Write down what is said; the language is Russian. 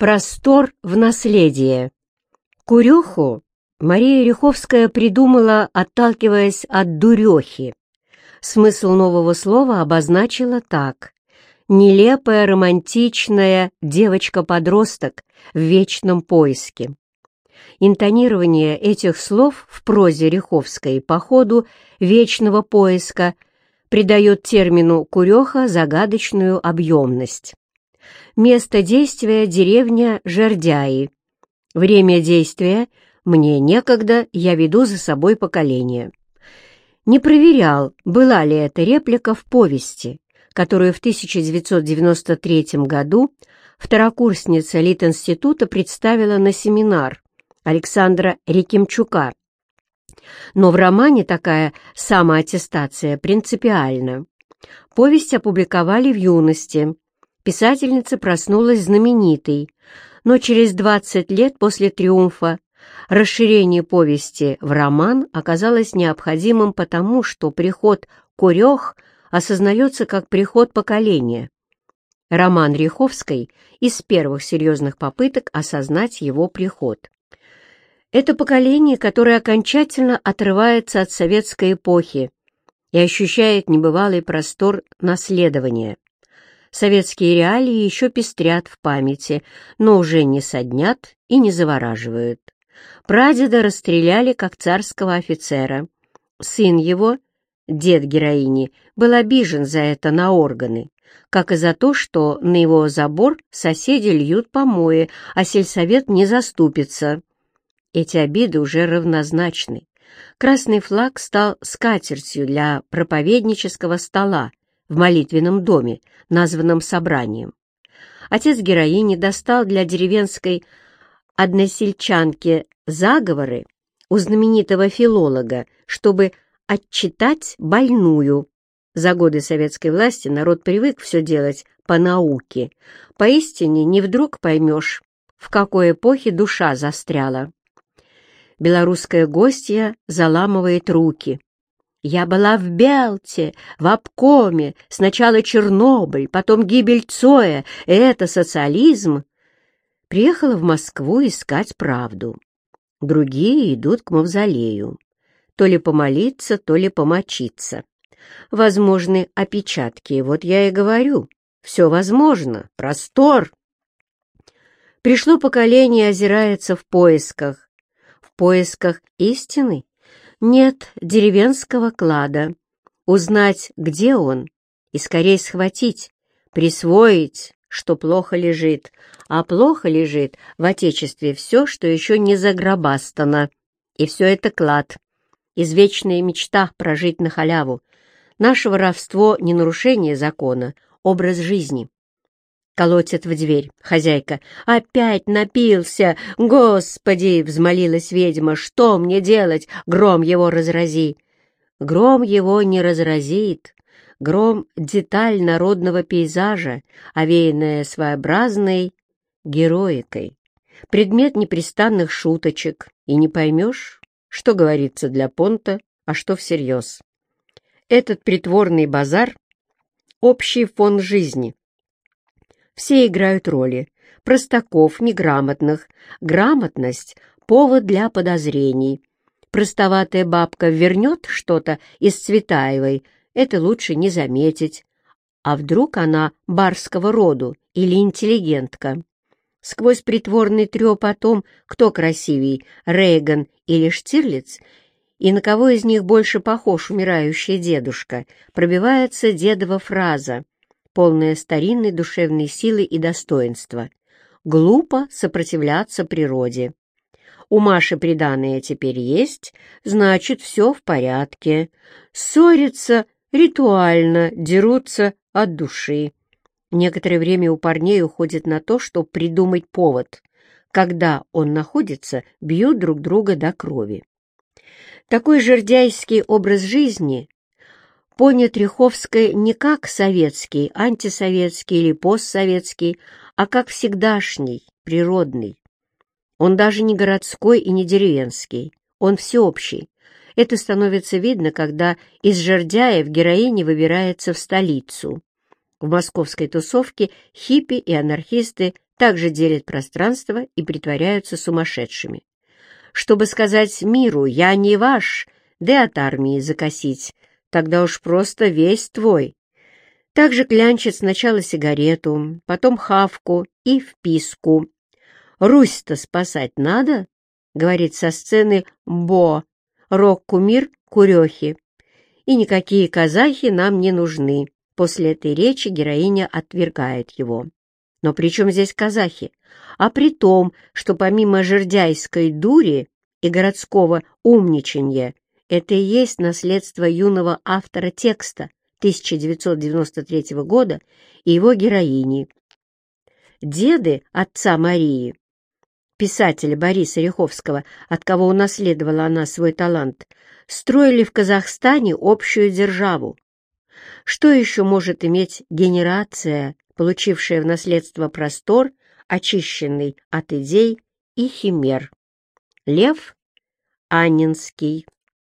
Простор в наследие. Куреху Мария Риховская придумала, отталкиваясь от дурехи. Смысл нового слова обозначила так. Нелепая, романтичная девочка-подросток в вечном поиске. Интонирование этих слов в прозе Риховской по ходу вечного поиска придает термину «куреха» загадочную объемность. Место действия — деревня Жердяи. Время действия — мне некогда, я веду за собой поколение. Не проверял, была ли эта реплика в повести, которую в 1993 году второкурсница Литинститута представила на семинар Александра Рекимчука. Но в романе такая самоаттестация принципиальна. Повесть опубликовали в юности, писательница проснулась знаменитой, но через 20 лет после триумфа расширение повести в роман оказалось необходимым потому, что приход Курех осознается как приход поколения. Роман Риховской из первых серьезных попыток осознать его приход. Это поколение, которое окончательно отрывается от советской эпохи и ощущает небывалый простор наследования. Советские реалии еще пестрят в памяти, но уже не соднят и не завораживают. Прадеда расстреляли как царского офицера. Сын его, дед героини, был обижен за это на органы, как и за то, что на его забор соседи льют помои, а сельсовет не заступится. Эти обиды уже равнозначны. Красный флаг стал скатертью для проповеднического стола, в молитвенном доме, названном собранием. Отец героини достал для деревенской односельчанки заговоры у знаменитого филолога, чтобы отчитать больную. За годы советской власти народ привык все делать по науке. Поистине не вдруг поймешь, в какой эпохе душа застряла. Белорусская гостья заламывает руки. Я была в Белте, в обкоме, сначала Чернобыль, потом гибель Цоя, это социализм. Приехала в Москву искать правду. Другие идут к мавзолею. То ли помолиться, то ли помочиться. Возможны опечатки, вот я и говорю. Все возможно, простор. Пришло поколение, озирается в поисках. В поисках истины нет деревенского клада. Узнать, где он, и скорее схватить, присвоить, что плохо лежит, а плохо лежит в Отечестве все, что еще не загробастано. И все это клад. Извечная мечта прожить на халяву. Наше воровство — не нарушение закона, образ жизни. Колотит в дверь. Хозяйка. «Опять напился! Господи!» — взмолилась ведьма. «Что мне делать? Гром его разрази!» Гром его не разразит. Гром — деталь народного пейзажа, овеянная своеобразной героикой. Предмет непрестанных шуточек, и не поймешь, что говорится для понта, а что всерьез. Этот притворный базар — общий фон жизни, все играют роли. Простаков, неграмотных. Грамотность — повод для подозрений. Простоватая бабка вернет что-то из Цветаевой, это лучше не заметить. А вдруг она барского роду или интеллигентка? Сквозь притворный треп о том, кто красивей, Рейган или Штирлиц, и на кого из них больше похож умирающий дедушка, пробивается дедова фраза полная старинной душевной силы и достоинства. Глупо сопротивляться природе. У Маши приданное теперь есть, значит, все в порядке. Ссорятся ритуально, дерутся от души. Некоторое время у парней уходит на то, чтобы придумать повод. Когда он находится, бьют друг друга до крови. Такой жердяйский образ жизни понят Риховской не как советский, антисоветский или постсоветский, а как всегдашний, природный. Он даже не городской и не деревенский, он всеобщий. Это становится видно, когда из Жердяев героиня выбирается в столицу. В московской тусовке хиппи и анархисты также делят пространство и притворяются сумасшедшими. Чтобы сказать миру «я не ваш», да от армии закосить, тогда уж просто весь твой. Также клянчат сначала сигарету, потом хавку и вписку. «Русь-то спасать надо?» — говорит со сцены Бо, рок-кумир Курехи. «И никакие казахи нам не нужны». После этой речи героиня отвергает его. Но при чем здесь казахи? А при том, что помимо жердяйской дури и городского умничанья, это и есть наследство юного автора текста 1993 года и его героини. Деды отца Марии, писателя Бориса Ряховского, от кого унаследовала она свой талант, строили в Казахстане общую державу. Что еще может иметь генерация, получившая в наследство простор, очищенный от идей и химер? Лев Аннинский